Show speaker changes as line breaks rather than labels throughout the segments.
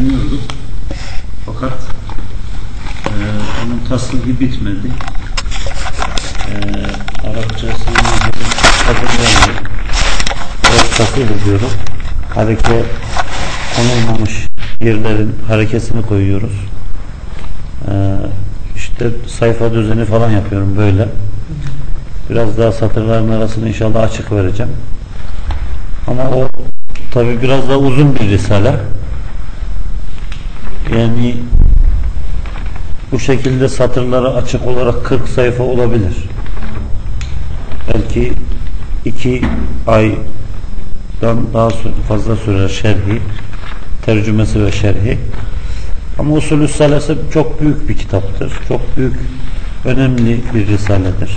düşünüyorduk. Fakat e, onun tasnifi bitmedi. E, Arapçasını hazırlayamadık.
Evet tasvir ediyorum. Hareke konulmamış yerlerin harekesini koyuyoruz. Ee, işte sayfa düzeni falan yapıyorum böyle. Biraz daha satırların arasını inşallah açık vereceğim. Ama o tabi biraz daha uzun bir risale. Yani bu şekilde satırları açık olarak 40 sayfa olabilir. Belki iki aydan daha fazla sürer şerhi, tercümesi ve şerhi. Ama usulü salası çok büyük bir kitaptır. Çok büyük, önemli bir risaledir.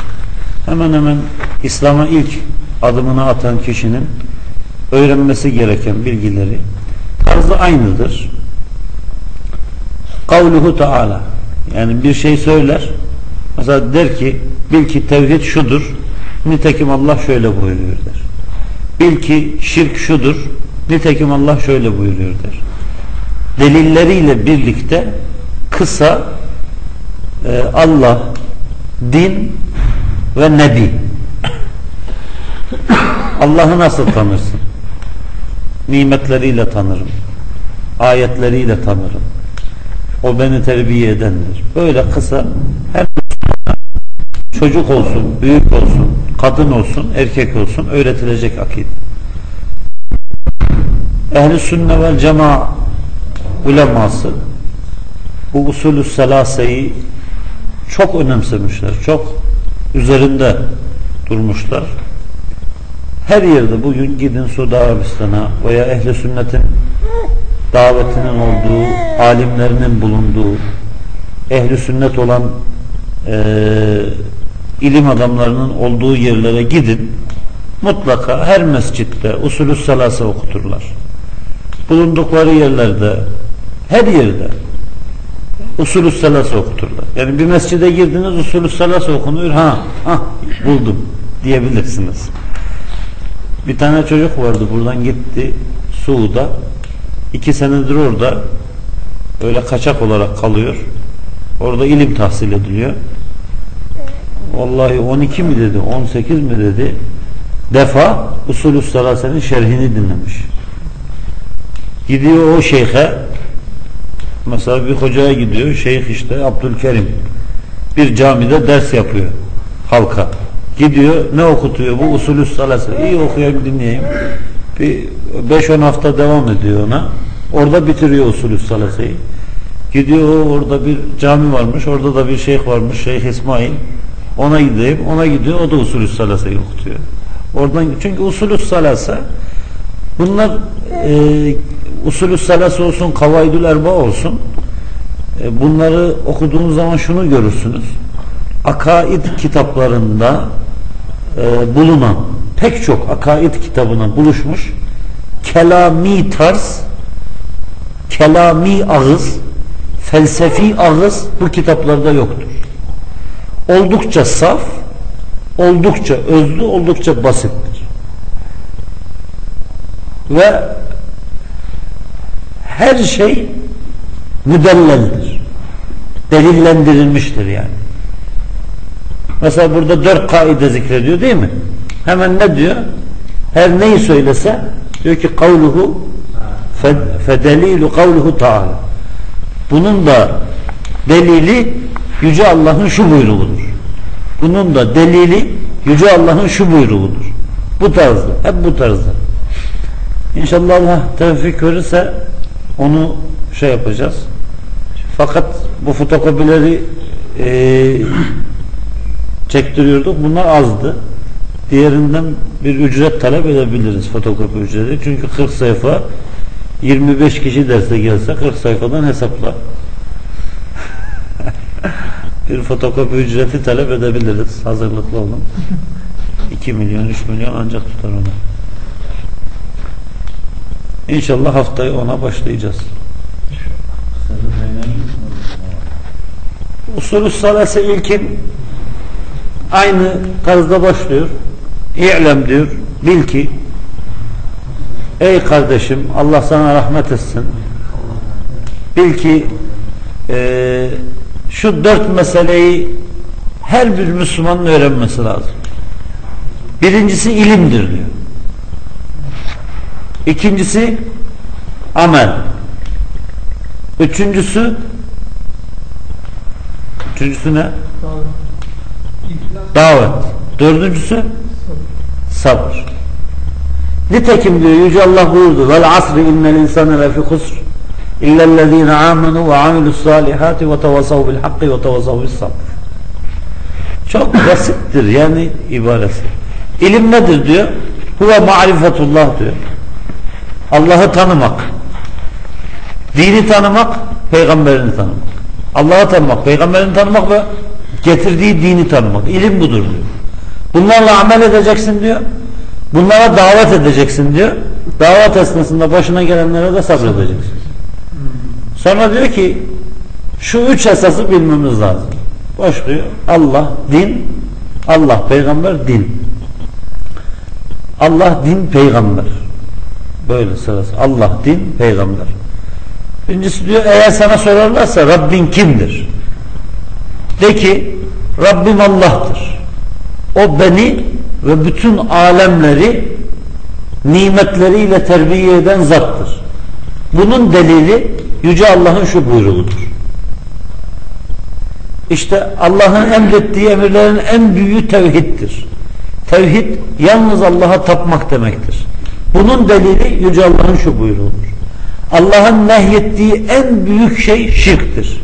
Hemen hemen İslam'a ilk adımını atan kişinin öğrenmesi gereken bilgileri tarzı aynıdır. Kavluhu Teala yani bir şey söyler mesela der ki bil ki tevhid şudur nitekim Allah şöyle buyuruyor der. Bil ki şirk şudur nitekim Allah şöyle buyuruyor der. Delilleriyle birlikte kısa e, Allah din ve nebi Allah'ı nasıl tanırsın? Nimetleriyle tanırım. Ayetleriyle tanırım. O beni terbiye edendir. Böyle kısa her çocuk olsun, büyük olsun, kadın olsun, erkek olsun öğretilecek akide. Ehli sünne vel cema uleması bu usulü selaseyi çok önemsemişler. Çok üzerinde durmuşlar. Her yerde bugün gidin Suudi Arabistan'a veya ehli sünnetin davetinin olduğu, alimlerinin bulunduğu, ehli sünnet olan e, ilim adamlarının olduğu yerlere gidin. Mutlaka her mescitte usulü salası okuturlar. Bulundukları yerlerde, her yerde usulü salası okuturlar. Yani bir mescide girdiniz usulü salası okunuyor. Ha, ha buldum diyebilirsiniz. Bir tane çocuk vardı buradan gitti Suud'a iki senedir orada öyle kaçak olarak kalıyor. Orada ilim tahsil ediliyor. Vallahi 12 mi dedi, 18 mi dedi defa usulü salasenin şerhini dinlemiş. Gidiyor o şeyhe mesela bir hocaya gidiyor. Şeyh işte Abdülkerim bir camide ders yapıyor halka. Gidiyor ne okutuyor bu usulü salase. İyi okuyayım dinleyeyim. Bir 5-10 hafta devam ediyor ona. Orada bitiriyor usulü salaseyi. Gidiyor orada bir cami varmış. Orada da bir şeyh varmış. Şeyh İsmail. Ona gideyim. Ona gidiyor. O da usulü salaseyi okutuyor. Oradan çünkü usulü salase bunlar e, usulü salase olsun kavaydül erba olsun e, bunları okuduğunuz zaman şunu görürsünüz. Akaid kitaplarında e, bulunan pek çok akaid kitabına buluşmuş kelami tarz kelami ağız felsefi ağız bu kitaplarda yoktur. Oldukça saf oldukça özlü oldukça basittir. Ve her şey müdelleldir. Delillendirilmiştir yani. Mesela burada dört kaide zikrediyor değil mi? Hemen ne diyor? Her neyi söylese diyor ki kavluhu fedelilu kavluhu taala. Bunun da delili Yüce Allah'ın şu buyruğudur. Bunun da delili Yüce Allah'ın şu buyruğudur. Bu tarzda. Hep bu tarzda. İnşallah Allah tevfik verirse onu şey yapacağız. Fakat bu fotokopileri e, çektiriyorduk. Bunlar azdı. Diğerinden bir ücret talep edebiliriz fotokopi ücreti. Çünkü 40 sayfa 25 kişi derse gelse 40 sayfadan hesapla. bir fotokopi ücreti talep edebiliriz. Hazırlıklı olun. 2 milyon 3 milyon ancak tutar onu. İnşallah haftayı ona başlayacağız. Usulü salase ilkin aynı tarzda başlıyor. İ'lem diyor. Bil ki ey kardeşim Allah sana rahmet etsin. bil ki e, şu dört meseleyi her bir Müslümanın öğrenmesi lazım. Birincisi ilimdir diyor. İkincisi amel. Üçüncüsü üçüncüsü ne? Davet. Dördüncüsü sabır. Nitekim diyor Yüce Allah buyurdu vel asri innel insane lefi husr illellezine amenu ve amilus salihati ve tevasav bil hakkı ve tevasav bil sabr. Çok basittir yani ibaresi. İlim nedir diyor? Huve marifetullah diyor. Allah'ı tanımak. Dini tanımak, peygamberini tanımak. Allah'ı tanımak, peygamberini tanımak ve getirdiği dini tanımak. İlim budur diyor. Bunlarla amel edeceksin diyor. Bunlara davet edeceksin diyor. Davet esnasında başına gelenlere de sabredeceksin. Sonra diyor ki şu üç esası bilmemiz lazım. Başlıyor. Allah, din, Allah, peygamber, din. Allah, din, peygamber. Böyle sırası. Allah, din, peygamber. Birincisi diyor eğer sana sorarlarsa Rabbin kimdir? De ki Rabbim Allah'tır. O beni ve bütün alemleri nimetleriyle terbiye eden zattır. Bunun delili Yüce Allah'ın şu buyruğudur. İşte Allah'ın emrettiği emirlerin en büyüğü tevhiddir. Tevhid yalnız Allah'a tapmak demektir. Bunun delili Yüce Allah'ın şu buyruğudur. Allah'ın nehyettiği en büyük şey şirktir.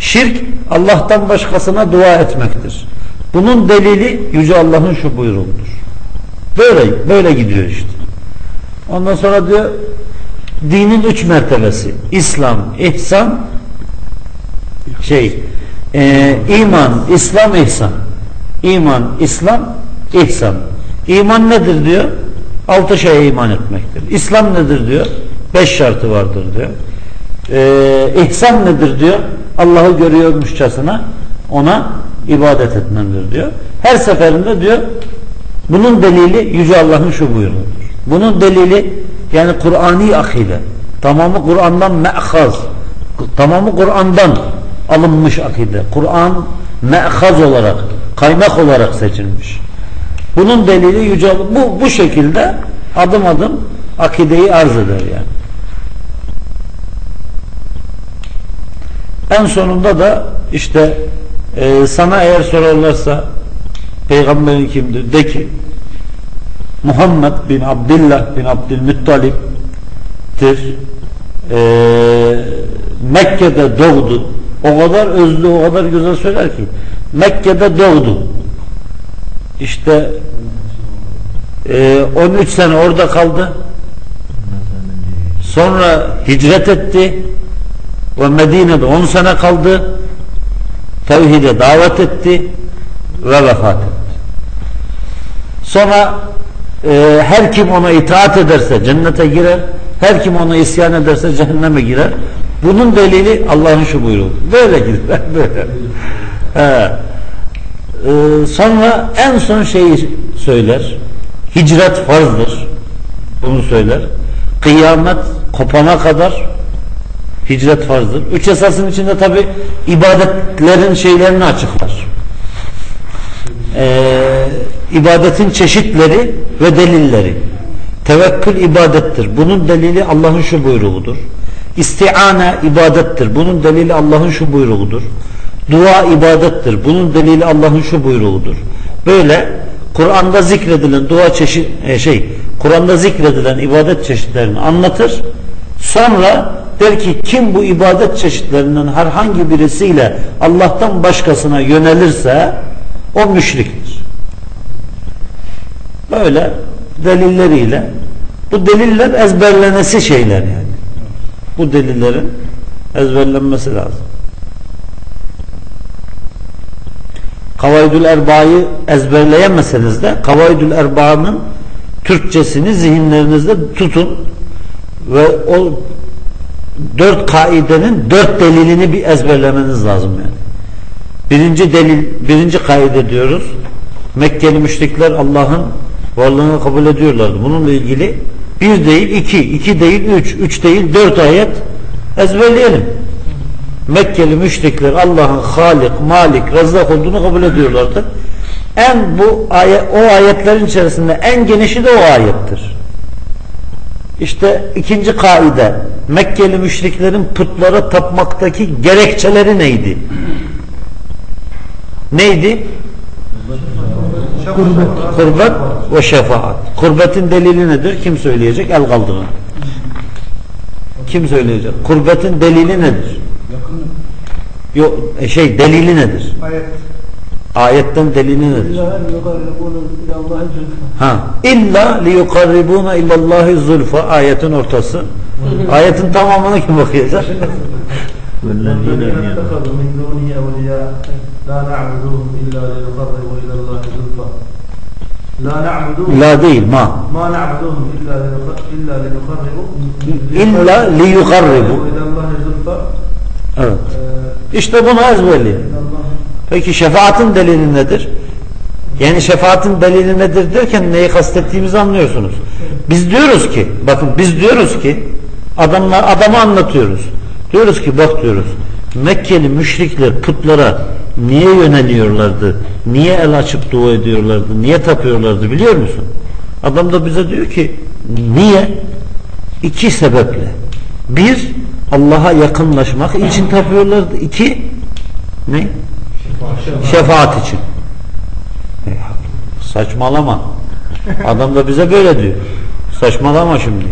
Şirk Allah'tan başkasına dua etmektir. Bunun delili Yüce Allah'ın şu buyruğudur. Böyle, böyle gidiyor işte. Ondan sonra diyor dinin üç mertebesi. İslam, ihsan, şey, e, iman, İslam, ihsan. İman, İslam, ihsan. İman nedir diyor? Altı şeye iman etmektir. İslam nedir diyor? Beş şartı vardır diyor. Ee, ihsan nedir diyor? Allah'ı görüyormuşçasına ona ibadet etmendir diyor. Her seferinde diyor bunun delili Yüce Allah'ın şu buyruğudur. Bunun delili yani Kur'ani akide. Tamamı Kur'an'dan me'haz. Tamamı Kur'an'dan alınmış akide. Kur'an me'haz olarak, kaynak olarak seçilmiş. Bunun delili Yüce bu, bu şekilde adım adım akideyi arz eder yani. En sonunda da işte e, sana eğer sorarlarsa peygamberin kimdir? De ki Muhammed bin Abdullah bin Abdülmuttalip'tir. E, Mekke'de doğdu. O kadar özlü, o kadar güzel söyler ki Mekke'de doğdu. İşte e, 13 sene orada kaldı. Sonra hicret etti ve Medine'de 10 sene kaldı. Tevhide davet etti ve vefat etti. Sonra e, her kim ona itaat ederse cennete girer. Her kim ona isyan ederse cehenneme girer. Bunun delili Allah'ın şu buyruğu. Böyle gider. Böyle. He. Ee, sonra en son şeyi söyler. Hicret farzdır. Bunu söyler. Kıyamet kopana kadar hicret farzdır. Üç esasın içinde tabi ibadetlerin şeylerini açıklar. Ee, ibadetin çeşitleri ve delilleri. Tevekkül ibadettir. Bunun delili Allah'ın şu buyruğudur. İstiane ibadettir. Bunun delili Allah'ın şu buyruğudur. Dua ibadettir. Bunun delili Allah'ın şu buyruğudur. Böyle Kur'an'da zikredilen dua çeşit e, şey Kur'an'da zikredilen ibadet çeşitlerini anlatır. Sonra der ki kim bu ibadet çeşitlerinden herhangi birisiyle Allah'tan başkasına yönelirse o müşriktir. Böyle delilleriyle bu deliller ezberlenesi şeyler yani. Bu delillerin ezberlenmesi lazım. Kavaydül Erba'yı ezberleyemeseniz de Kavaydül Erba'nın Türkçesini zihinlerinizde tutun ve o dört kaidenin dört delilini bir ezberlemeniz lazım yani. Birinci delil, birinci kaide diyoruz. Mekkeli müşrikler Allah'ın varlığını kabul ediyorlardı. Bununla ilgili bir değil iki, iki değil üç, üç değil dört ayet ezberleyelim. Mekkeli müşrikler Allah'ın Halik, Malik, Rezzak olduğunu kabul ediyorlardı. En bu ayet, o ayetlerin içerisinde en genişi de o ayettir. İşte ikinci kaide Mekkeli müşriklerin putlara tapmaktaki gerekçeleri neydi? Neydi?
Kurbet.
Kurbet ve şefaat. Kurbetin delili nedir? Kim söyleyecek? El kaldırın. Kim söyleyecek? Kurbetin delili nedir? Yok e, şey delili nedir?
Ayet.
Ayetten delili nedir? Ha. İlla liyukarribuna illallahi zulfa ayetin ortası. ayetin tamamını kim okuyacak? La değil ma.
Ma na'buduhum
illa
liyukarribu. İlla liyukarribu.
Evet. İşte bunu ezberleyin. Peki şefaatin delili nedir? Yani şefaatin delili nedir derken neyi kastettiğimizi anlıyorsunuz. Biz diyoruz ki, bakın biz diyoruz ki, adamla, adamı anlatıyoruz. Diyoruz ki bak diyoruz, Mekkeli müşrikler putlara niye yöneliyorlardı, niye el açıp dua ediyorlardı, niye tapıyorlardı biliyor musun? Adam da bize diyor ki, niye? İki sebeple. Bir, Allah'a yakınlaşmak için tapıyorlardı. İki, ne? Şefaat için. E, saçmalama. Adam da bize böyle diyor. Saçmalama şimdi.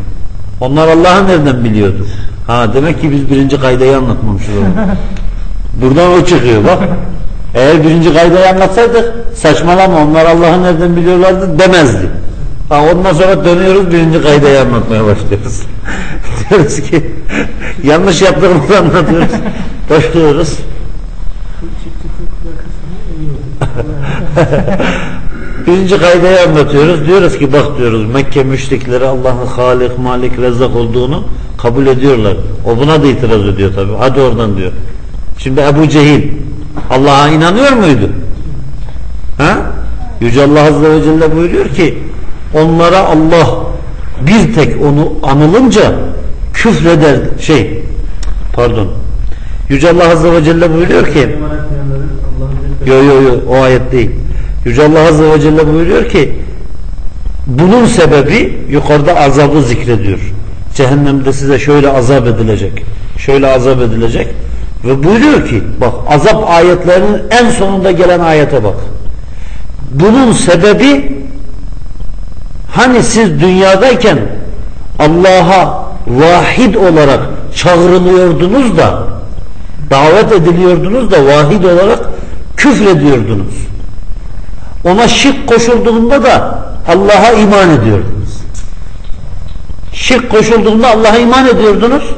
Onlar Allah'ı nereden biliyordu? Ha demek ki biz birinci kaydayı anlatmamışız. Buradan o çıkıyor bak. Eğer birinci kaydayı anlatsaydık saçmalama onlar Allah'ı nereden biliyorlardı demezdi. Ha, ondan sonra dönüyoruz birinci kaydayı anlatmaya başlıyoruz. Diyoruz ki yanlış yaptığımızı anlatıyoruz. Başlıyoruz. Birinci kaydayı anlatıyoruz. Diyoruz ki bak diyoruz Mekke müşrikleri Allah'ın Halik, Malik, Rezzak olduğunu kabul ediyorlar. O buna da itiraz ediyor tabi. Hadi oradan diyor. Şimdi Ebu Cehil Allah'a inanıyor muydu? Ha? Yüce Allah Azze ve Celle buyuruyor ki onlara Allah bir tek onu anılınca küfreder şey pardon Yüce Allah Azze ve Celle buyuruyor ki Yo yo yo o ayet değil. Yüce Allah Azze ve Celle buyuruyor ki bunun sebebi yukarıda azabı zikrediyor. Cehennemde size şöyle azap edilecek. Şöyle azap edilecek. Ve buyuruyor ki bak azap ayetlerinin en sonunda gelen ayete bak. Bunun sebebi hani siz dünyadayken Allah'a vahid olarak çağrılıyordunuz da davet ediliyordunuz da vahid olarak küfrediyordunuz. Ona şirk koşulduğunda da Allah'a iman ediyordunuz. Şirk koşulduğunda Allah'a iman ediyordunuz.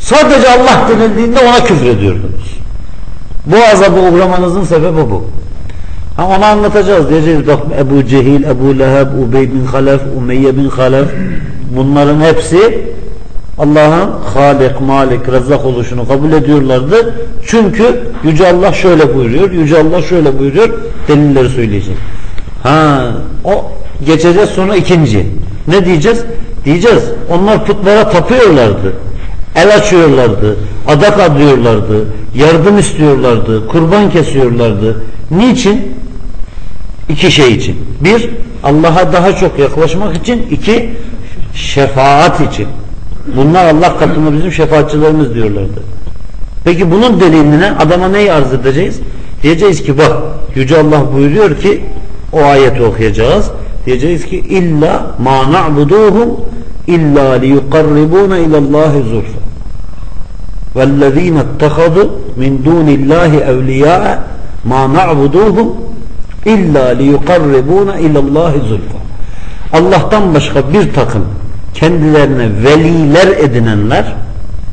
Sadece Allah denildiğinde ona küfrediyordunuz. Bu azabı uğramanızın sebebi bu. Ha onu anlatacağız. Diyeceğiz bak Ebu Cehil, Ebu Leheb, Ubey bin Halef, Umeyye bin Halef bunların hepsi Allah'ın Halik, Malik, Rezzak oluşunu kabul ediyorlardı. Çünkü Yüce Allah şöyle buyuruyor, Yüce Allah şöyle buyuruyor, delilleri söyleyecek. Ha, o geçeceğiz sonra ikinci. Ne diyeceğiz? Diyeceğiz. Onlar putlara tapıyorlardı. El açıyorlardı, adak adıyorlardı, yardım istiyorlardı, kurban kesiyorlardı. Niçin? İki şey için. Bir, Allah'a daha çok yaklaşmak için. iki şefaat için. Bunlar Allah katında bizim şefaatçilerimiz diyorlardı. Peki bunun delilini adama neyi arz edeceğiz? Diyeceğiz ki bak Yüce Allah buyuruyor ki o ayeti okuyacağız. Diyeceğiz ki illa ma na'buduhum illa liyukarribuna ilallahi zulfa. وَالَّذ۪ينَ اتَّخَذُوا مِنْ دُونِ اللّٰهِ اَوْلِيَاءَ مَا نَعْبُدُوهُمْ اِلَّا لِيُقَرِّبُونَ اِلَى اللّٰهِ زُلْفَى Allah'tan başka bir takım kendilerine veliler edinenler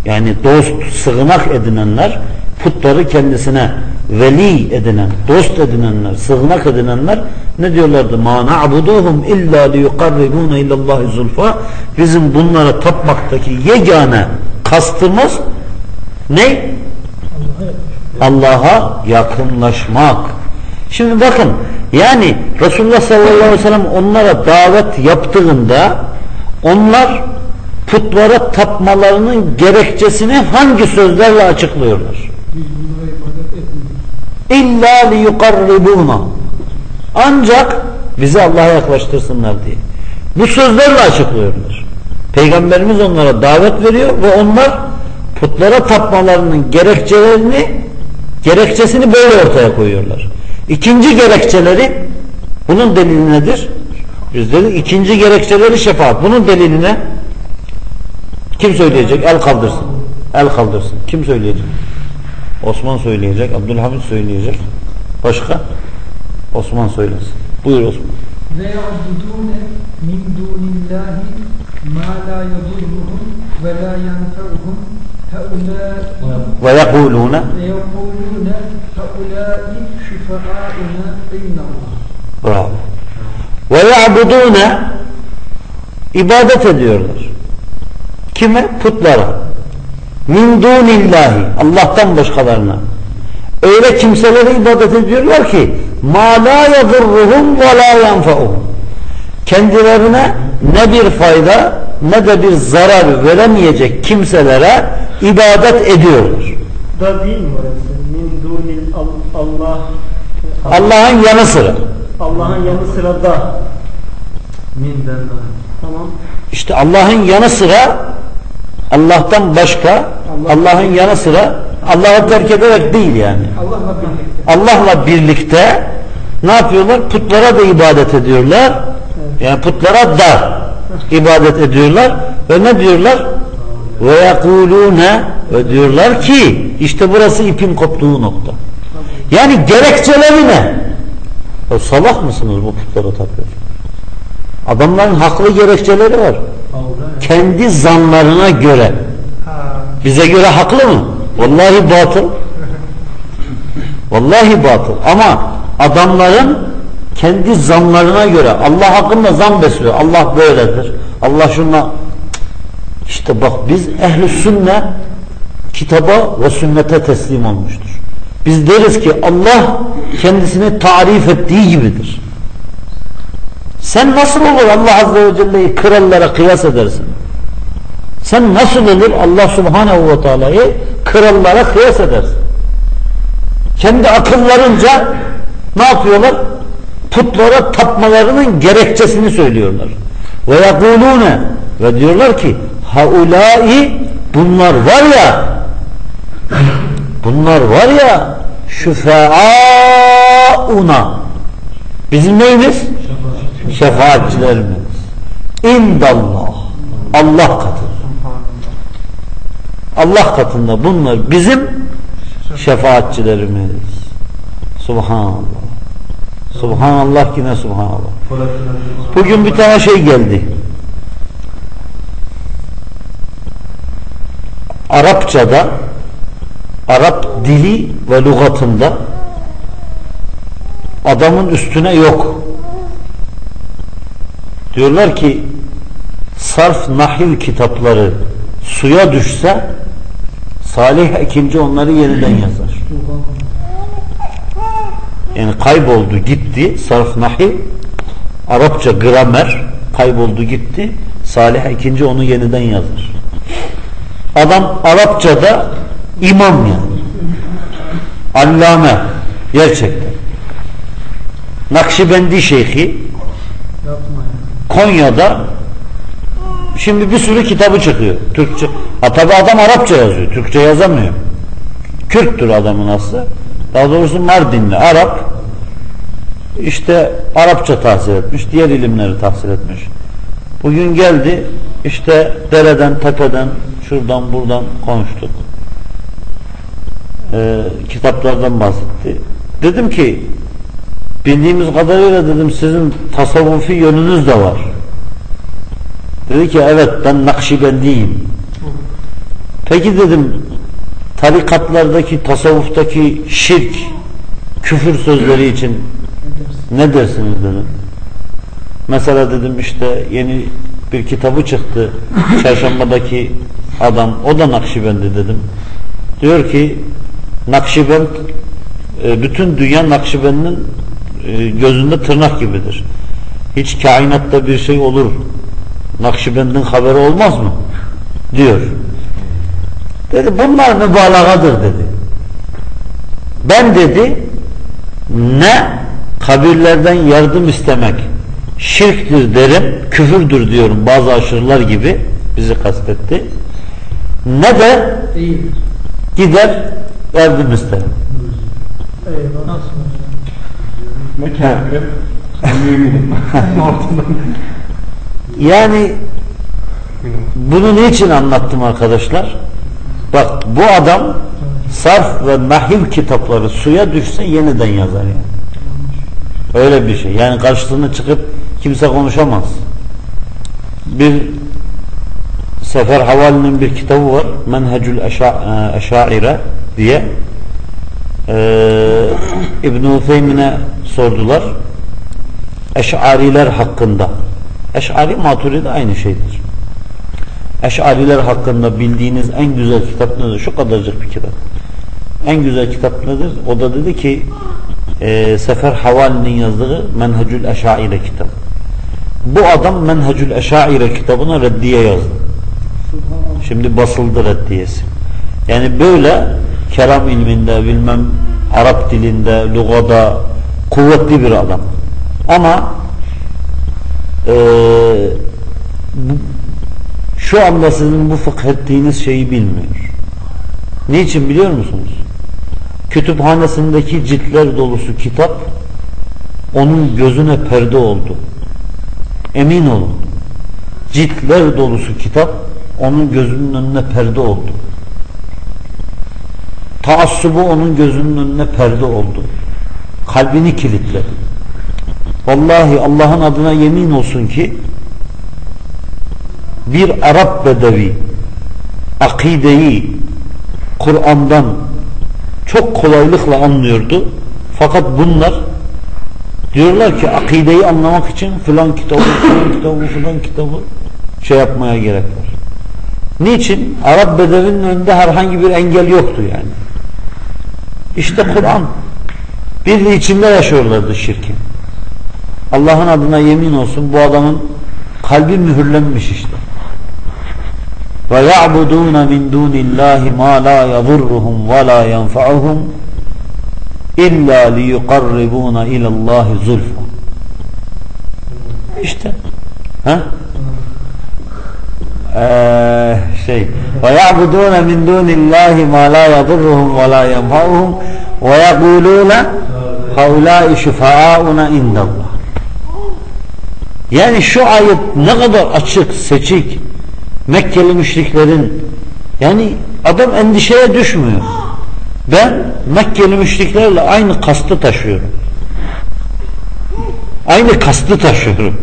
yani dost, sığınak edinenler putları kendisine veli edinen, dost edinenler, sığınak edinenler ne diyorlardı? Ma na'buduhum illa liyukarribuna illallahi zulfa bizim bunlara tapmaktaki yegane kastımız ne? Allah'a yakınlaşmak. Şimdi bakın yani Resulullah sallallahu aleyhi ve sellem onlara davet yaptığında onlar putlara tapmalarının gerekçesini hangi sözlerle açıklıyorlar? İlla li yukarribuna. Ancak bizi Allah'a yaklaştırsınlar diye. Bu sözlerle açıklıyorlar. Peygamberimiz onlara davet veriyor ve onlar putlara tapmalarının gerekçelerini gerekçesini böyle ortaya koyuyorlar. İkinci gerekçeleri bunun delili nedir? Yüzleri ikinci gerekçeleri şefaat. Bunun deliline kim söyleyecek? El kaldırsın. El kaldırsın. Kim söyleyecek? Osman söyleyecek. Abdülhamid söyleyecek. Başka? Osman söylesin. Buyur Osman.
Ve ya'budune min dunillahi ma la yadurruhum ve la yenfeuhum
ve yekulune
ve yekulune heulâi şüfeâuna innallâh.
Bravo. Ve ya'budune ibadet ediyorlar. Kime? Putlara. Min dunillahi. Allah'tan başkalarına. Öyle kimselere ibadet ediyorlar ki ma la yadurruhum ve la yanfa'uhum. Kendilerine ne bir fayda ne de bir zarar veremeyecek kimselere ibadet ediyorlar.
Da değil mi orası? Min dunil al- Allah
Allah'ın yanı sıra.
Allah'ın yanı sıra da.
Minden daha.
Tamam.
İşte Allah'ın yanı sıra Allah'tan başka Allah'ın yanı sıra Allah'ı terk ederek değil yani.
Allah'la birlikte.
Allah'la birlikte ne yapıyorlar? Putlara da ibadet ediyorlar. Yani putlara da ibadet ediyorlar. Ve ne diyorlar? Ve yekulune ve diyorlar ki işte burası ipin koptuğu nokta. Yani gerekçeleri ne? Ya salak mısınız bu putlara tapıyor? Adamların haklı gerekçeleri var. Kendi zanlarına göre. Bize göre haklı mı? Vallahi batıl. Vallahi batıl. Ama adamların kendi zanlarına göre Allah hakkında zan besliyor. Allah böyledir. Allah şunla işte bak biz ehli sünne kitaba ve sünnete teslim olmuştur. Biz deriz ki Allah kendisini tarif ettiği gibidir. Sen nasıl olur Allah Azze ve Celle'yi krallara kıyas edersin? Sen nasıl olur Allah Subhanahu ve Teala'yı krallara kıyas edersin? Kendi akıllarınca ne yapıyorlar? Putlara tapmalarının gerekçesini söylüyorlar. Ve yakulune ve diyorlar ki haulai bunlar var ya bunlar var ya şüfeauna bizim neyimiz? Şefaatçilerimiz. İndallah. Allah katında. Allah katında bunlar bizim şefaatçilerimiz. Subhanallah. Subhanallah yine subhanallah. Bugün bir tane şey geldi. Arapçada Arap dili ve lügatında adamın üstüne yok. Diyorlar ki sarf nahiv kitapları suya düşse Salih ikinci onları yeniden yazar. Yani kayboldu gitti sarf nahiv Arapça gramer kayboldu gitti Salih ikinci onu yeniden yazar. Adam Arapçada imam yani. Allame gerçekten. Nakşibendi şeyhi. Konya'da şimdi bir sürü kitabı çıkıyor. Türkçe. Ha tabi adam Arapça yazıyor. Türkçe yazamıyor. Kürttür adamın aslı. Daha doğrusu Mardinli. Arap işte Arapça tahsil etmiş. Diğer ilimleri tahsil etmiş. Bugün geldi işte dereden, tepeden, şuradan, buradan konuştuk. Ee, kitaplardan bahsetti. Dedim ki bildiğimiz kadarıyla dedim sizin tasavvufi yönünüz de var. Dedi ki evet ben Nakşibendiyim. Peki dedim tarikatlardaki tasavvuftaki şirk küfür sözleri için ne dersiniz dedim. Mesela dedim işte yeni bir kitabı çıktı. Çarşambadaki adam o da Nakşibendi dedim. Diyor ki Nakşibend e, bütün dünya Nakşibend'in e, gözünde tırnak gibidir. Hiç kainatta bir şey olur. Nakşibend'in haberi olmaz mı? diyor. Dedi bunlar mübalağadır dedi. Ben dedi ne kabirlerden yardım istemek şirktir derim, küfürdür diyorum bazı aşırılar gibi bizi kastetti. Ne de gider yardım isterim.
Eyvallah.
Ortadan.
Yani bunu niçin anlattım arkadaşlar? Bak bu adam sarf ve nahiv kitapları suya düşse yeniden yazar yani. Öyle bir şey. Yani karşısına çıkıp kimse konuşamaz. Bir Sefer Havali'nin bir kitabı var. Menhecül e, Eşaire diye. Ee, İbn-i Utheymin'e sordular. Eş'ariler hakkında. Eş'ari Maturidi aynı şeydir. Eş'ariler hakkında bildiğiniz en güzel kitap nedir? Şu kadarcık bir kitap. En güzel kitap nedir? O da dedi ki e, Sefer Havali'nin yazdığı Menhecül Eş'aire kitap. Bu adam Menhecül Eş'aire kitabına reddiye yazdı. Şimdi basıldı reddiyesi. Yani böyle kelam ilminde bilmem Arap dilinde, lugada kuvvetli bir adam. Ama e, bu, şu anda sizin bu fıkh ettiğiniz şeyi bilmiyor. Niçin biliyor musunuz? Kütüphanesindeki ciltler dolusu kitap onun gözüne perde oldu. Emin olun. Ciltler dolusu kitap onun gözünün önüne perde oldu. Taassubu onun gözünün önüne perde oldu. Kalbini kilitledi. Vallahi Allah'ın adına yemin olsun ki bir Arap bedevi akideyi Kur'an'dan çok kolaylıkla anlıyordu. Fakat bunlar diyorlar ki akideyi anlamak için filan kitabı, filan kitabı, filan kitabı şey yapmaya gerek var. Niçin? Arap bedevinin önünde herhangi bir engel yoktu yani. İşte Kur'an. Bir de içinde yaşıyorlardı şirkin. Allah'ın adına yemin olsun bu adamın kalbi mühürlenmiş işte. Ve ya'budun min dunillahi ma la yadurruhum ve la yenfa'uhum illa liyuqarribuna ila Allah zulfa. İşte. Ha? Ee, şey ve ya'budun min dunillahi ma la yadurruhum ve la yenfa'uhum ve yekuluna haulâi şifâ'una indallah. Yani şu ayet ne kadar açık, seçik. Mekkeli müşriklerin yani adam endişeye düşmüyor. Ben Mekkeli müşriklerle aynı kastı taşıyorum. Aynı kastı taşıyorum.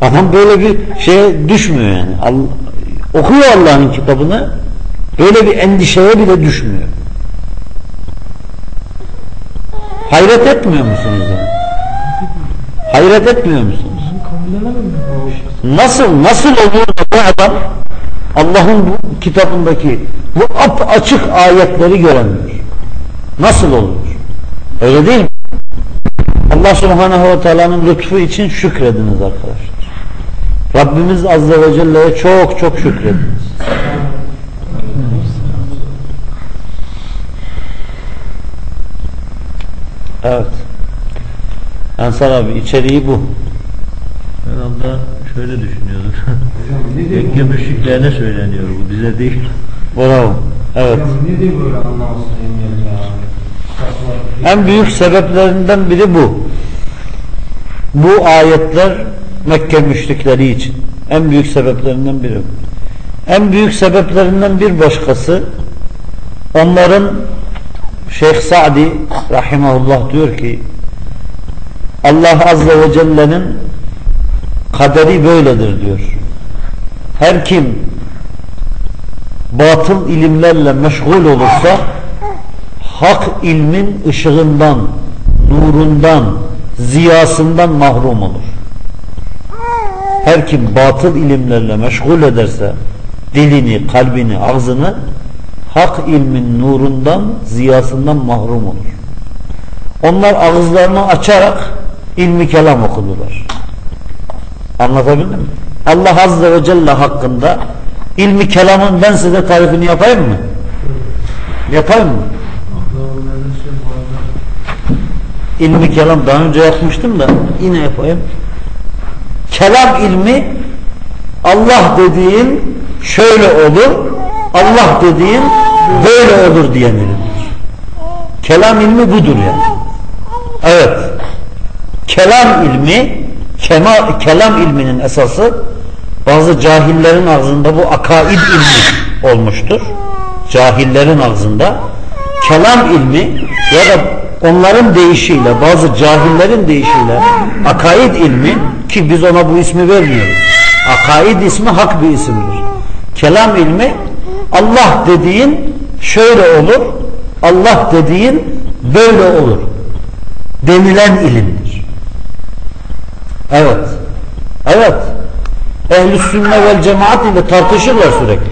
Adam böyle bir şeye düşmüyor yani. Allah, okuyor Allah'ın kitabını böyle bir endişeye bile düşmüyor. Hayret etmiyor musunuz yani? Hayret etmiyor musunuz? Nasıl nasıl olur da bu adam Allah'ın bu kitabındaki bu açık ayetleri göremiyor? Nasıl olur? Öyle değil mi? Allah subhanehu ve teala'nın lütfu için şükrediniz arkadaşlar. Rabbimiz azze ve celle'ye çok çok şükrediniz. Evet. Ensar abi içeriği bu.
Herhalde şöyle düşünüyorduk. Mekke müşriklerine söyleniyor bu bize değil.
Bravo. Evet. En büyük sebeplerinden biri bu. Bu ayetler Mekke müşrikleri için. En büyük sebeplerinden biri. En büyük sebeplerinden bir başkası onların Şeyh Sa'di rahimahullah diyor ki Allah azze ve celle'nin kaderi böyledir diyor. Her kim batıl ilimlerle meşgul olursa hak ilmin ışığından, nurundan, ziyasından mahrum olur. Her kim batıl ilimlerle meşgul ederse dilini, kalbini, ağzını hak ilmin nurundan, ziyasından mahrum olur. Onlar ağızlarını açarak ilmi kelam okudular. Anlatabildim mi? Allah Azze ve Celle hakkında İlmi kelamın ben size tarifini yapayım mı? Yapayım mı? İlmi kelam daha önce yapmıştım da yine yapayım. Kelam ilmi Allah dediğin şöyle olur, Allah dediğin böyle olur diyen ilimdir. Kelam ilmi budur yani. Evet. Kelam ilmi, kema, kelam ilminin esası bazı cahillerin ağzında bu akaid ilmi olmuştur. Cahillerin ağzında kelam ilmi ya da onların deyişiyle bazı cahillerin deyişiyle akaid ilmi ki biz ona bu ismi vermiyoruz. Akaid ismi hak bir isimdir. Kelam ilmi Allah dediğin şöyle olur, Allah dediğin böyle olur denilen ilimdir. Evet. Evet. Ehl-i sünne vel cemaat ile tartışırlar sürekli.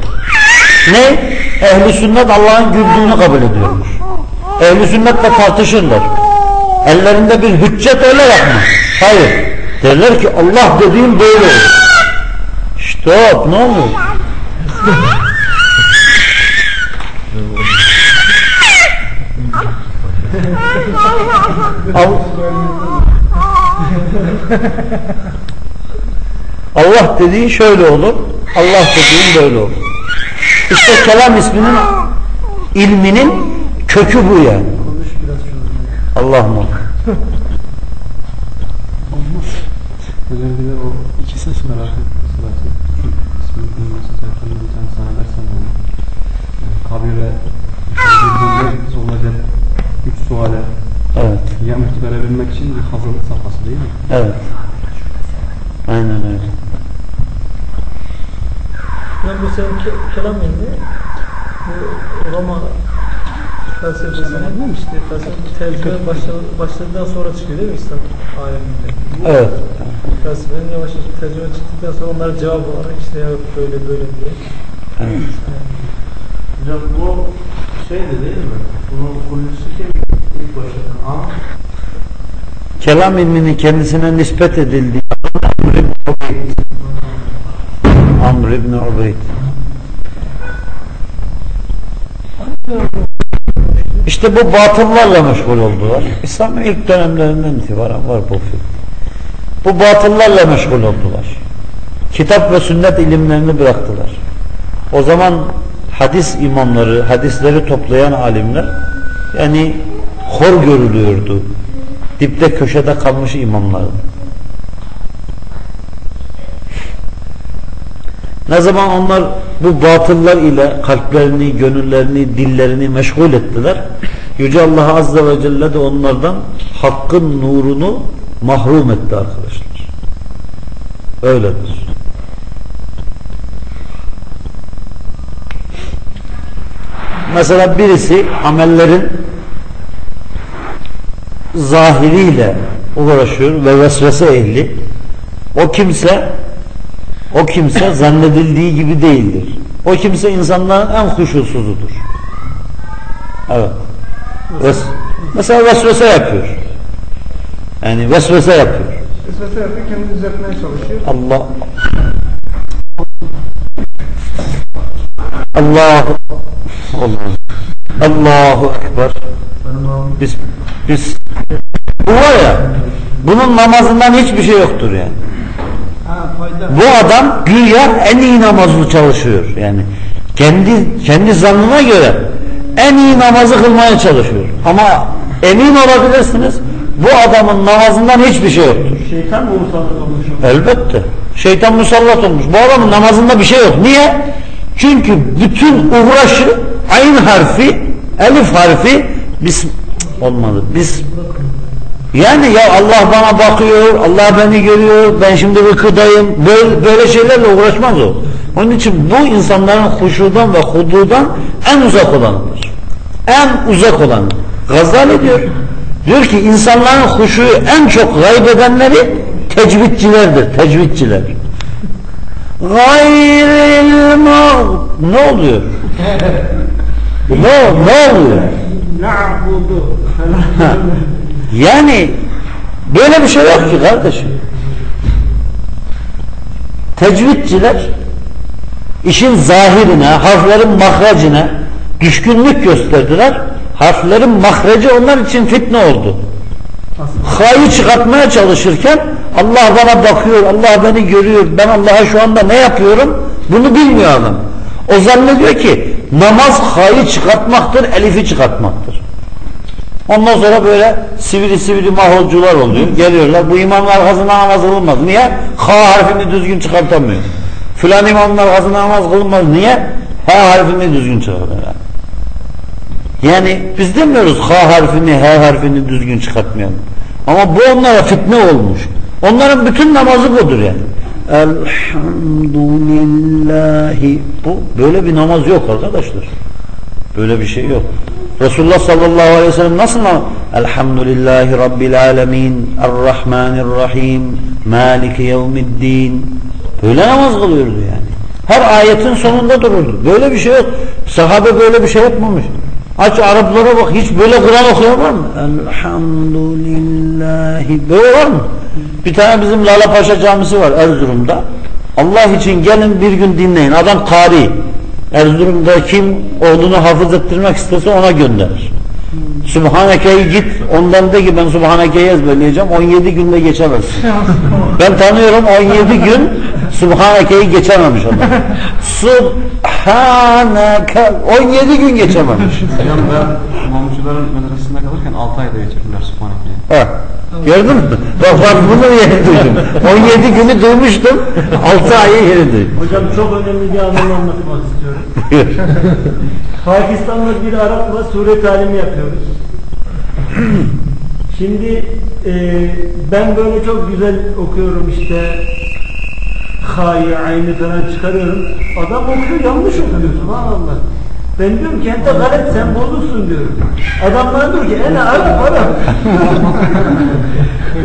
Ne? Ehl-i sünnet Allah'ın güldüğünü kabul ediyormuş. Ehl-i sünnetle tartışırlar. Ellerinde bir hüccet olarak mı? Hayır. Derler ki Allah dediğim böyle olur. Stop ne oluyor? Al Allah dediğin şöyle olur. Allah dediğin böyle olur. İşte kelam isminin ilminin kökü bu yani. Allah mı?
Hocam bir de o iki ses merak kabire sorulacak üç suale
Evet.
yanıt verebilmek için bir hazırlık safhası değil mi?
Evet. Aynen öyle.
Yani ke kelam ilmi bu Roma felsefesinin işte felsefe başladıktan sonra çıkıyor değil mi İslam aleminde?
Evet.
Felsefenin yavaş yavaş tercüme çıktıktan sonra onlara cevap olarak işte ya böyle böyle diye.
evet.
Hocam bu şeydi değil mi? Bunun kurucusu kim? İlk başta. Am
Kelam ilminin kendisine nispet edildiği Amr ibn Ubeyd. Amr ibn Ubeyd. İşte bu batıllarla meşgul oldular. İslam'ın ilk dönemlerinden itibaren var bu fikir. Bu batıllarla meşgul oldular. Kitap ve sünnet ilimlerini bıraktılar. O zaman hadis imamları, hadisleri toplayan alimler yani hor görülüyordu. Dipte köşede kalmış imamların. Ne zaman onlar bu batıllar ile kalplerini, gönüllerini, dillerini meşgul ettiler. Yüce Allah Azze ve Celle de onlardan hakkın nurunu mahrum etti arkadaşlar. Öyledir. Mesela birisi amellerin zahiriyle uğraşıyor ve vesvese ehli. O kimse o kimse zannedildiği gibi değildir. O kimse insanların en huşusuzudur. Evet. Ves mesela vesvese yapıyor. Yani vesvese yapıyor.
Vesvese yapıyor, kendini düzeltmeye çalışıyor.
Allah Allah Allah Allahu Ekber biz, biz bu var ya bunun namazından hiçbir şey yoktur yani. Bu adam güya en iyi namazlı çalışıyor yani kendi kendi zannına göre en iyi namazı kılmaya çalışıyor ama emin olabilirsiniz bu adamın namazından hiçbir şey yoktur
şeytan mı musallat olmuş?
Elbette. Şeytan musallat olmuş. Bu adamın namazında bir şey yok. Niye? Çünkü bütün uğraşı ayn harfi, elif harfi biz olmadı. Biz yani ya Allah bana bakıyor, Allah beni görüyor, ben şimdi uykudayım. Böyle, böyle şeylerle uğraşmaz o. Onun için bu insanların huşudan ve hududan en uzak olanıdır. En uzak olanı. Gazali diyor. Diyor ki insanların huşuyu en çok gaybedenleri tecvidcilerdir. Tecvidciler. Gayril. Ne oluyor? ne, ne oluyor? Yani böyle bir şey yok ki kardeşim. Tecvidciler işin zahirine, harflerin mahracine düşkünlük gösterdiler. Harflerin mahreci onlar için fitne oldu. Ha'yı çıkartmaya çalışırken Allah bana bakıyor, Allah beni görüyor, ben Allah'a şu anda ne yapıyorum bunu bilmiyor adam. O zannediyor ki namaz Ha'yı çıkartmaktır, Elif'i çıkartmaktır. Ondan sonra böyle sivri sivri mahvolcular oluyor. Geliyorlar. Bu imamın arkasında namaz kılınmaz. Niye? Ha harfini düzgün çıkartamıyor. Filan imamın arkasında namaz kılınmaz. Niye? Ha harfini düzgün çıkartamıyor. Yani biz demiyoruz ha harfini, ha harfini düzgün çıkartmayalım. Ama bu onlara fitne olmuş. Onların bütün namazı budur yani. Elhamdülillahi. Bu böyle bir namaz yok arkadaşlar. Böyle bir şey yok. Resulullah sallallahu aleyhi ve sellem nasıl namaz? Elhamdülillahi Rabbil alemin, Errahmanirrahim, Maliki yevmiddin. Böyle namaz kılıyordu yani. Her ayetin sonunda dururdu. Böyle bir şey yok. Sahabe böyle bir şey yapmamış. Aç Araplara bak hiç böyle Kur'an okuyan var mı? Elhamdülillahi. Böyle var mı? Bir tane bizim Lala Paşa camisi var Erzurum'da. Allah için gelin bir gün dinleyin. Adam kari. Erzurum'da kim oğlunu hafız ettirmek isterse ona gönderir. Subhaneke'yi git ondan de ki ben Subhaneke'yi ezberleyeceğim 17 günde geçemezsin. ben tanıyorum 17 gün Subhaneke'yi geçememiş adam. Subhaneke 17 gün geçememiş.
Hocam ben Mahmutçuların medresesinde kalırken 6 ayda geçirdiler Sübhaneke'yi.
Ha, gördün mü? Bak bak bunu yeni duydum. 17 günü duymuştum. 6 ayı yeni duydum.
Hocam çok önemli bir anlamı anlatmak istiyorum. Pakistan'da bir Arap'la sure talimi yapıyoruz. Şimdi e, ben böyle çok güzel okuyorum işte Ha'yı, aynı falan çıkarıyorum. Adam okuyor yanlış okuyor. Subhanallah. Ben diyorum ki ente galet sen bozuksun diyorum. Adam bana diyor ki ene Arap Arap.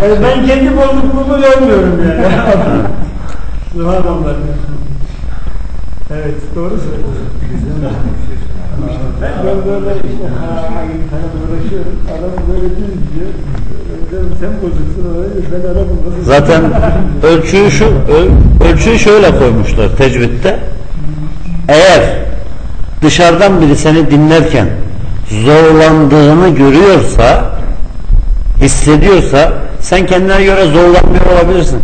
yani ben kendi bozukluğumu görmüyorum yani. Subhanallah. Evet doğru söylüyorsun. Ben böyle işte ha falan uğraşıyorum. Adam böyle düz diyor. Sen bozuksun ben nasıl-
Zaten ölçüyü şu öl- ölçüyü şöyle koymuşlar tecvitte. Eğer dışarıdan biri seni dinlerken zorlandığını görüyorsa hissediyorsa sen kendine göre zorlanmıyor olabilirsin.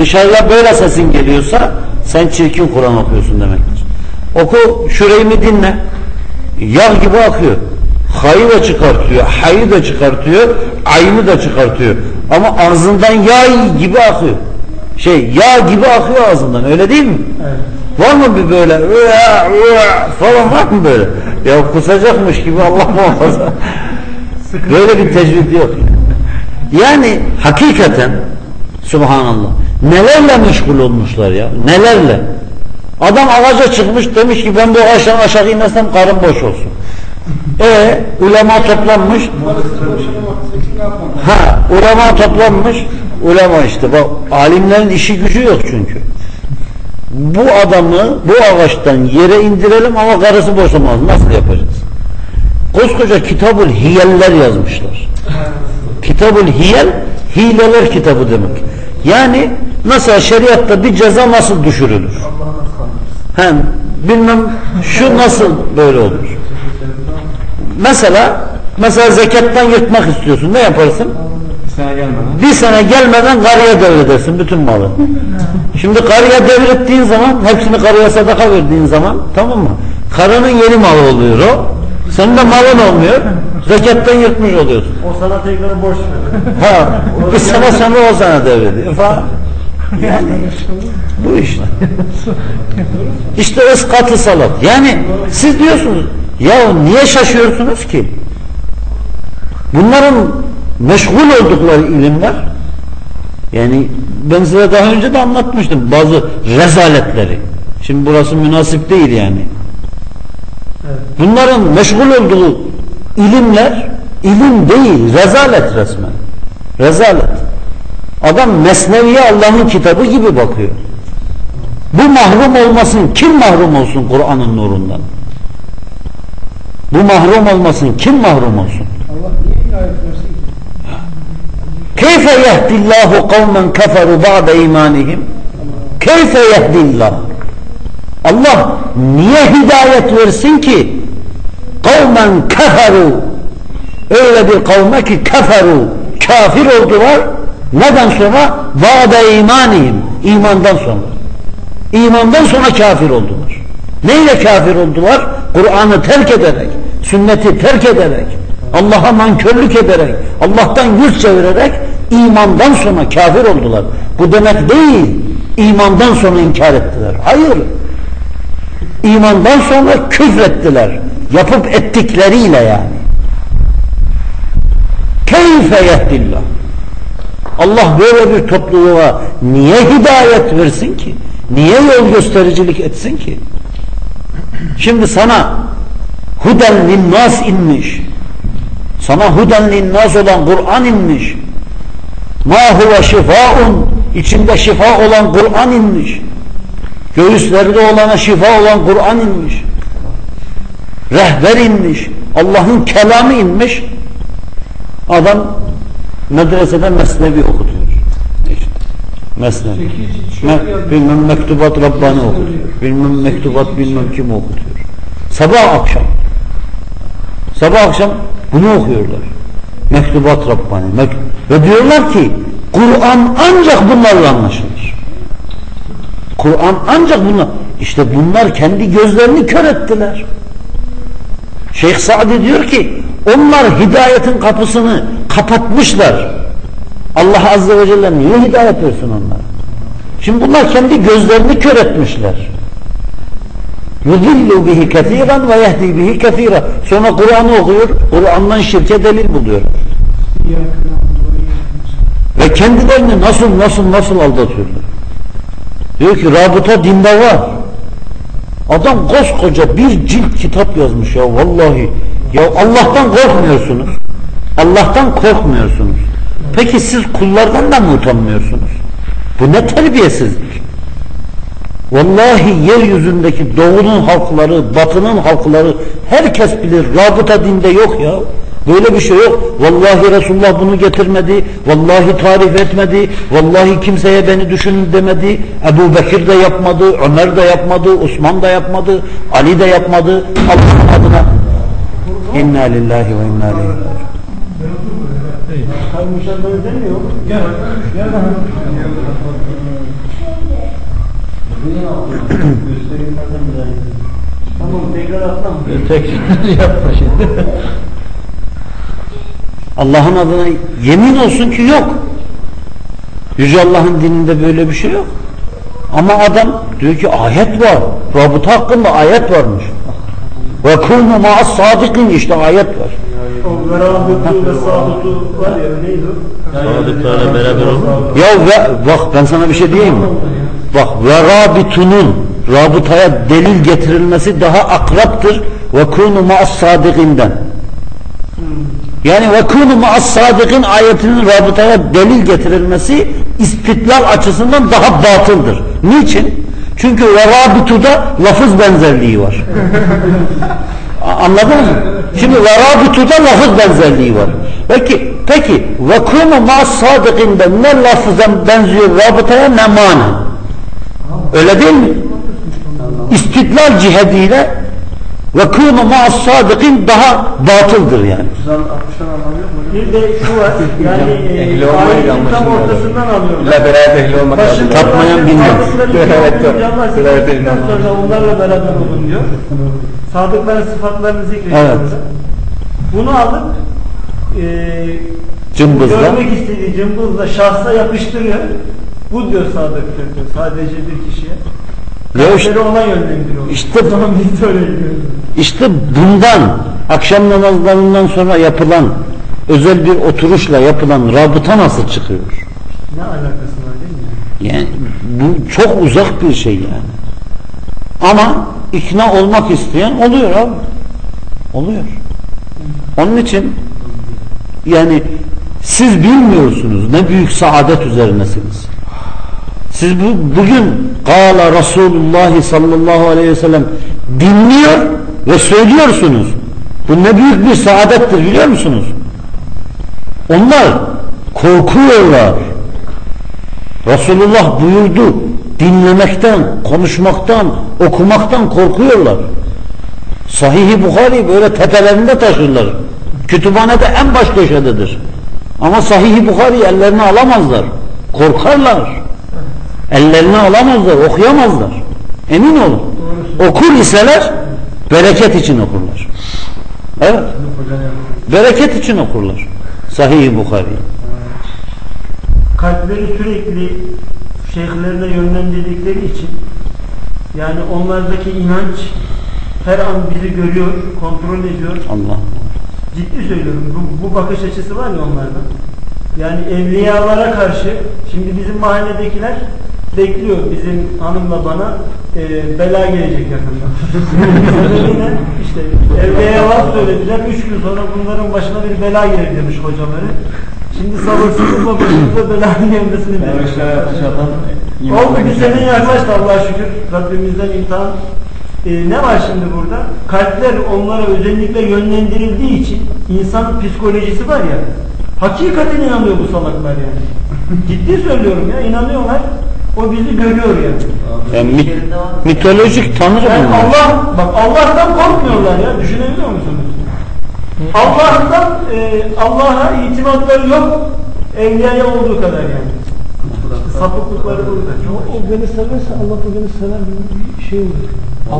Dışarıda böyle sesin geliyorsa sen çirkin Kur'an okuyorsun demektir. Oku şurayımı dinle. Yağ gibi akıyor. Hayı da çıkartıyor, hayı da çıkartıyor, ayını da çıkartıyor. Ama ağzından yağ gibi akıyor. Şey yağ gibi akıyor ağzından öyle değil mi? Var mı bir böyle "Üa, üa" falan var mı böyle? Ya kusacakmış gibi Allah muhafaza. böyle bir tecvid yok. Yani hakikaten Subhanallah. Nelerle meşgul olmuşlar ya. Nelerle. Adam ağaca çıkmış demiş ki ben bu ağaçtan aşağı inersem karın boş olsun. E ulema toplanmış. Ha ulema toplanmış. Ulema işte bak alimlerin işi gücü yok çünkü. Bu adamı bu ağaçtan yere indirelim ama karısı boşamaz. Nasıl yapacağız? Koskoca Kitabul Hiyeller yazmışlar. Kitabul Hiyel hileler kitabı demek. Yani mesela şeriatta bir ceza nasıl düşürülür? Hem bilmem şu nasıl böyle olur? Mesela mesela zekattan yırtmak istiyorsun. Ne yaparsın?
Bir sene gelmeden.
Bir sene gelmeden karıya devredersin bütün malı. Şimdi karıya devrettiğin zaman hepsini karıya sadaka verdiğin zaman tamam mı? Karının yeni malı oluyor o. Senin de malın olmuyor. Zekattan yırtmış oluyorsun.
O sana tekrar borç verir.
Ha, bir sene sonra o sana devrediyor falan. Yani bu işte. İşte ıskatı salat. Yani siz diyorsunuz ya niye şaşıyorsunuz ki? Bunların meşgul oldukları ilimler yani ben size daha önce de anlatmıştım bazı rezaletleri. Şimdi burası münasip değil yani. Bunların meşgul olduğu ilimler ilim değil, rezalet resmen. Rezalet. Adam Mesnevi'ye Allah'ın kitabı gibi bakıyor. Bu mahrum olmasın, kim mahrum olsun Kur'an'ın nurundan? Bu mahrum olmasın, kim mahrum olsun?
Allah niye hidayet versin ki?
Keyfe yehdillahu kavmen keferu ba'de imanihim? Keyfe yehdillah. Allah niye hidayet versin ki? Kavmen keferu. Öyle bir kavme ki keferu. Kafir oldular. Neden sonra? Vade imaniyim. İmandan sonra. İmandan sonra kafir oldular. Neyle kafir oldular? Kur'an'ı terk ederek, sünneti terk ederek, Allah'a mankörlük ederek, Allah'tan yüz çevirerek imandan sonra kafir oldular. Bu demek değil, imandan sonra inkar ettiler. Hayır. İmandan sonra küfrettiler. Yapıp ettikleriyle yani. Keyfe yehdillah. Allah böyle bir topluluğa niye hidayet versin ki? Niye yol göstericilik etsin ki? Şimdi sana huden linnas inmiş. Sana huden linnas olan Kur'an inmiş. Ma huve şifaun içinde şifa olan Kur'an inmiş. Göğüslerde olana şifa olan Kur'an inmiş. Rehber inmiş. Allah'ın kelamı inmiş. Adam medresede mesnevi okutuyor. İşte. Mesnevi. Me bilmem mektubat Rabbani okutuyor. Bilmem mektubat bilmem kim okutuyor. Sabah akşam. Sabah akşam bunu okuyorlar. Mektubat Rabbani. Mek Ve diyorlar ki Kur'an ancak bunlarla anlaşılır. Kur'an ancak bunlar. İşte bunlar kendi gözlerini kör ettiler. Şeyh Sa'di diyor ki onlar hidayetin kapısını kapatmışlar. Allah Azze ve Celle niye hidayet versin onlara? Şimdi bunlar kendi gözlerini kör etmişler. Yudillu bihi kethiren ve yehdi bihi kethira. Sonra Kur'an'ı okuyor, Kur'an'dan şirke delil buluyor. Ve kendilerini nasıl nasıl nasıl aldatıyorlar. Diyor ki rabıta dinde var. Adam koskoca bir cilt kitap yazmış ya vallahi. Ya Allah'tan korkmuyorsunuz. Allah'tan korkmuyorsunuz. Peki siz kullardan da mı utanmıyorsunuz? Bu ne terbiyesizlik. Vallahi yeryüzündeki doğunun halkları, batının halkları herkes bilir. Rabıta dinde yok ya. Böyle bir şey yok. Vallahi Resulullah bunu getirmedi. Vallahi tarif etmedi. Vallahi kimseye beni düşünün demedi. Ebu Bekir de yapmadı. Ömer de yapmadı. Osman da yapmadı. Ali de yapmadı. Allah'ın adına. İnna lillahi ve inna ileyhi.
Tamam tekrar atlam.
Tekrar.
Allah'ın adına yemin olsun ki yok. Yüce Allah'ın dininde böyle bir şey yok. Ama adam diyor ki ayet var. Rabıta hakkında ayet varmış. Ve kûnü ma'as sadikin işte ayet var.
O verabıtı ve sadıtı var ya neydi o?
Sadıklarla beraber olun.
Ya ve, bak ben sana bir şey diyeyim mi? Bak ve rabitunun rabıtaya delil getirilmesi daha akraptır ve kûnü ma'as sadikinden. Yani ve kûnü ma'as sadikin ayetinin rabıtaya delil getirilmesi istidlal açısından daha batıldır. Niçin? Çünkü ve rabituda lafız benzerliği var. A- Anladın mı? Şimdi ve rabituda lafız benzerliği var. Peki, peki ve kûnü ma'as sadikinden ne lafızdan benziyor rabıtaya ne mana? Öyle değil mi? İstidlal cihetiyle ve kûnü ma'as sadikin daha batıldır yani.
Bir de şu var. Yani e,
Ehli olmayı
ayetin tam ortasından alıyorlar.
İlla beraber ehli olmak lazım.
Bilmez.
Sadıkları
Evet,
sonra onlarla beraber olun diyor. Sadıkların sıfatlarını zikrediyor.
Evet.
Bunu alıp e,
Cımbızla.
görmek istediği cımbızla şahsa yapıştırıyor. Bu diyor sadıktır diyor. Sadece bir kişiye.
Ya işte,
ona yönlendiriyor.
İşte- işte bundan akşam namazlarından sonra yapılan özel bir oturuşla yapılan rabıta nasıl çıkıyor?
Ne alakası var değil mi?
Yani bu çok uzak bir şey yani. Ama ikna olmak isteyen oluyor abi. Oluyor. Onun için yani siz bilmiyorsunuz ne büyük saadet üzerinesiniz. Siz bu, bugün Kala Resulullah sallallahu aleyhi ve sellem dinliyor ve söylüyorsunuz. Bu ne büyük bir saadettir biliyor musunuz? Onlar korkuyorlar. Resulullah buyurdu. dinlemekten, konuşmaktan, okumaktan korkuyorlar. Sahih-i Bukhari böyle tepelerinde taşırlar. Kütüphanede en baş köşededir. Ama Sahih-i Bukhari ellerine alamazlar. Korkarlar. Ellerine alamazlar, okuyamazlar. Emin olun. Okur iseler bereket için okurlar. Evet. Bereket için okurlar. Sahih-i Bukhari.
kalpleri sürekli şeyhlerine yönlendirdikleri için yani onlardaki inanç her an bizi görüyor, kontrol ediyor.
Allah.
Ciddi söylüyorum. Bu, bu bakış açısı var ya onlarda. Yani evliyalara karşı şimdi bizim mahalledekiler bekliyor bizim hanımla bana e, bela gelecek yakında. Sebebi ne? İşte evliyaya var söylediler. Üç gün sonra bunların başına bir bela gelir demiş hocaları. Şimdi sabırsızlıkla başımıza belanın gelmesini bekliyoruz. Oldu bir sene yaklaştı Allah'a şükür. Rabbimizden imtihan. Ee, ne var şimdi burada? Kalpler onlara özellikle yönlendirildiği için insan psikolojisi var ya. Hakikaten inanıyor bu salaklar yani. Ciddi söylüyorum ya inanıyorlar. O bizi görüyor yani.
Yani mit- mitolojik tanrı
Yani
bunlar.
Allah, bak Allah'tan korkmuyorlar ya. Düşünebiliyor musunuz? Allah'tan, e, Allah'a itimatları yok. Evliyaya olduğu kadar yani. Sapıklıkları burada.
O beni severse Allah da beni sever gibi bir şey olur.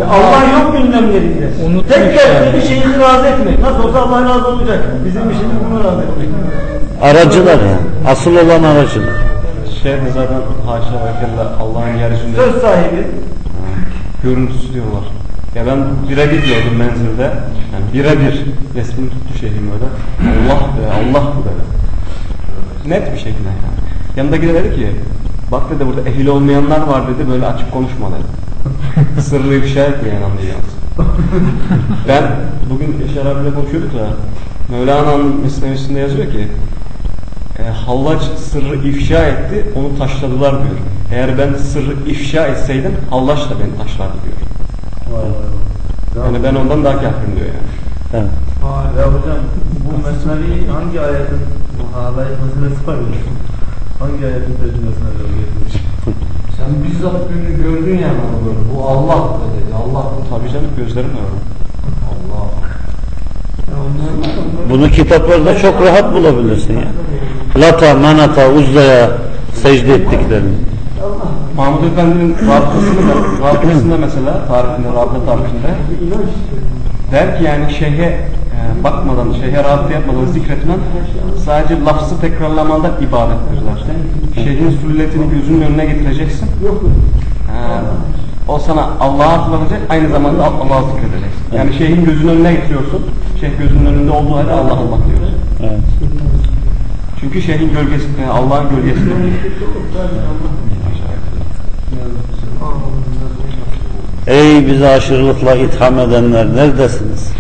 Ya Allah yok gündemlerinde. Tek dertleri
yani.
şeyini razı etmek. Nasıl olsa Allah razı olacak. Bizim işimiz bunu razı etmek.
Aracılar yani. Asıl olan aracılar.
Şeyh zaten haşa ve kella Allah'ın yeryüzünde
Söz sahibi.
görüntüsü diyorlar. Ya ben birebir gördüm menzilde. Yani birebir resmini tuttu şeyhim öyle. Allah be, Allah bu dedi. Net bir şekilde yani. Yanındaki de dedi ki, bak dedi burada ehil olmayanlar var dedi, böyle açık konuşma dedi. Sırrı ifşa etmeyen anlayacağız. ben bugün Yaşar abiyle konuşuyorduk da, Mevlana'nın mesnevisinde yazıyor ki, e, Hallaç sırrı ifşa etti, onu taşladılar diyor. Eğer ben sırrı ifşa etseydim, Hallaç da beni taşlardı diyor. Yani ben ondan daha kafirim diyor yani.
Evet.
Ya hocam bu mesnevi hangi ayetin bu halayet meselesi var ya hangi ayetin tercümesine doğru getirmiş?
Sen bizzat günü gördün ya onu böyle. Bu Allah dedi. Allah
Tabii canım gözlerim öyle.
Allah.
Bunu kitaplarda çok rahat bulabilirsin ya. Lata, Manata, Uzda'ya secde ettiklerini.
Mahmud Efendi'nin rabıtasını da, rabıtasında mesela, tarifinde, rabıta tarifinde der ki yani şeyhe e, bakmadan, şeyhe rabıta yapmadan zikretmen sadece lafzı tekrarlamadan ibadettir der. Şeyhin sülletini gözünün önüne getireceksin. Ha, o sana Allah'a hatırlatacak, aynı zamanda Allah'a zikredeceksin. Yani şeyhin gözünün önüne getiriyorsun, şeyh gözünün önünde olduğu halde Allah Allah diyorsun.
Evet.
Çünkü şeyhin gölgesi, yani Allah'ın gölgesi.
Ey bizi aşırılıkla itham edenler neredesiniz?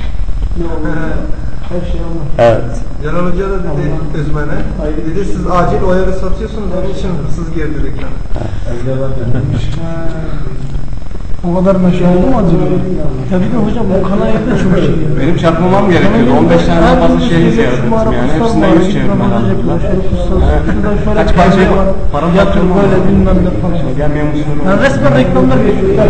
Evet.
Celal Hoca da dedi Özmen'e, dedi siz acil o evi satıyorsunuz onun için hırsız girdi dedi.
O kadar meşhur oldu mu acaba? Ya bir de hocam bu kanayette çok şey.
Benim çarpmamam gerekiyordu. 15 tane fazla şehir ziyaret ettim yani. Hepsine yüz çevirdim elhamdülillah. Evet. Kaç parça param
Yatır böyle bilmem ne falan.
Gelmeyen muslum.
Yani resmen reklamlar geçiyor.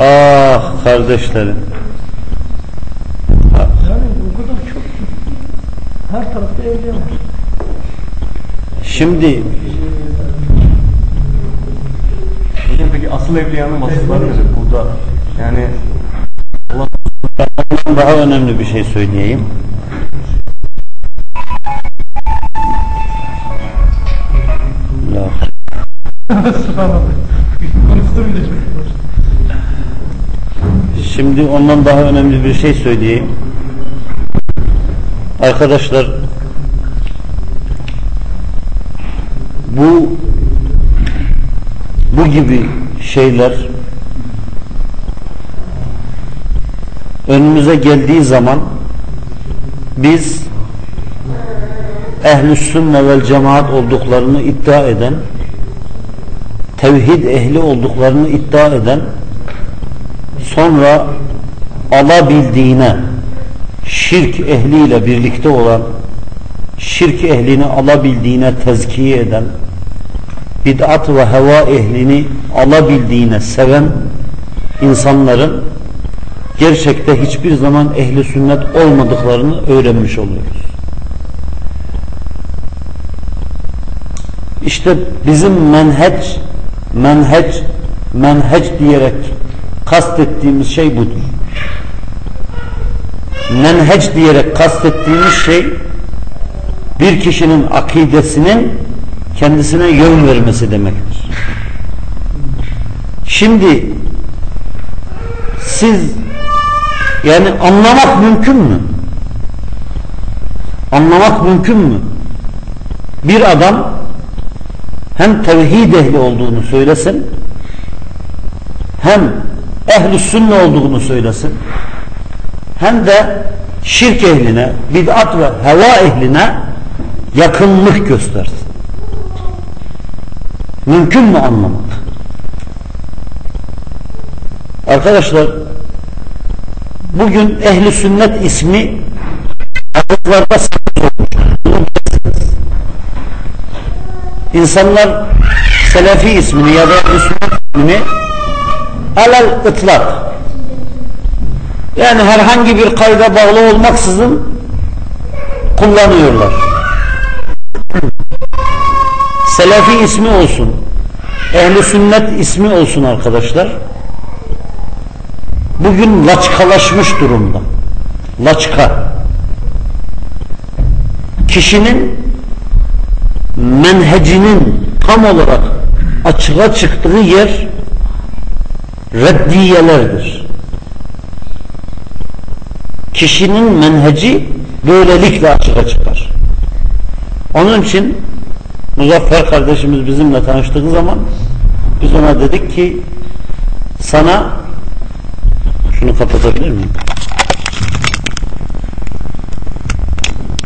Ah kardeşlerim.
Yani bu kadar çok. Her tarafta evliya var.
Şimdi
Peki asıl evliyanın vasıfları nedir burada? Yani
daha önemli bir şey söyleyeyim. La. Şimdi ondan daha önemli bir şey söyleyeyim. Arkadaşlar bu bu gibi şeyler önümüze geldiği zaman biz ehl-i sünne vel cemaat olduklarını iddia eden tevhid ehli olduklarını iddia eden sonra alabildiğine şirk ehliyle birlikte olan şirk ehlini alabildiğine tezkiye eden, bid'at ve heva ehlini alabildiğine seven insanların gerçekte hiçbir zaman ehli sünnet olmadıklarını öğrenmiş oluyoruz. İşte bizim menheç, menheç, menheç diyerek kastettiğimiz şey budur. Menheç diyerek kastettiğimiz şey bir kişinin akidesinin kendisine yön vermesi demektir. Şimdi siz yani anlamak mümkün mü? Anlamak mümkün mü? Bir adam hem tevhid ehli olduğunu söylesin hem ehl-i sünne olduğunu söylesin hem de şirk ehline, bid'at ve heva ehline yakınlık göstersin. Mümkün mü anlamak? Arkadaşlar bugün ehli sünnet ismi Araplarda sakız olmuş. İnsanlar Selefi ismini ya da ehli sünnet ismini alel ıtlak yani herhangi bir kayda bağlı olmaksızın kullanıyorlar. Selefi ismi olsun, ehli sünnet ismi olsun arkadaşlar. Bugün laçkalaşmış durumda. Laçka. Kişinin menhecinin tam olarak açığa çıktığı yer reddiyelerdir. Kişinin menheci böylelikle açığa çıkar. Onun için Muzaffer kardeşimiz bizimle tanıştığı zaman biz ona dedik ki sana şunu kapatabilir miyim?